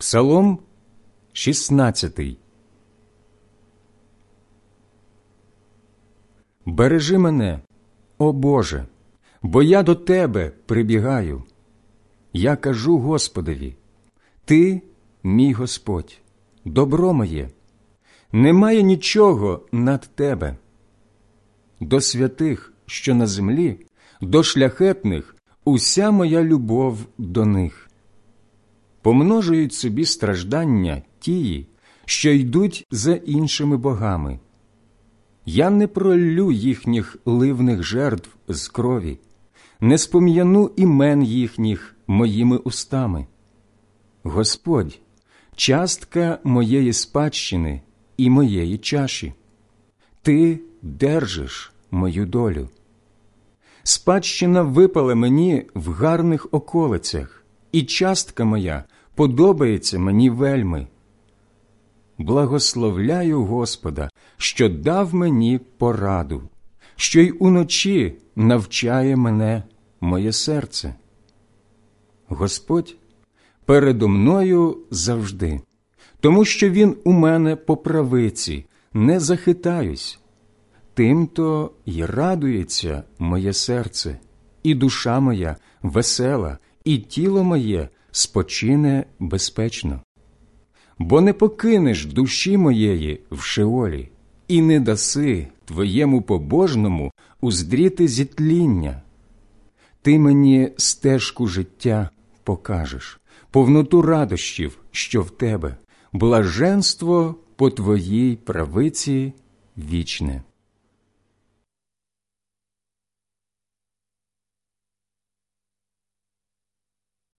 Псалом 16 Бережи мене, о Боже, бо я до Тебе прибігаю. Я кажу Господові, Ти, мій Господь, добро моє, немає нічого над Тебе. До святих, що на землі, до шляхетних уся моя любов до них. Помножують собі страждання тії, що йдуть за іншими богами. Я не проллю їхніх ливних жертв з крові, не спом'яну імен їхніх моїми устами. Господь, частка моєї спадщини і моєї чаші, Ти держиш мою долю. Спадщина випала мені в гарних околицях, і частка моя подобається мені вельми. Благословляю Господа, що дав мені пораду, що й уночі навчає мене моє серце. Господь передо мною завжди, тому що Він у мене по правиці, не захитаюсь. Тим-то й радується моє серце, і душа моя весела, і тіло моє спочине безпечно. Бо не покинеш душі моєї в шеолі, і не даси твоєму побожному уздріти зітління. Ти мені стежку життя покажеш, повноту радощів, що в тебе, блаженство по твоїй правиці вічне.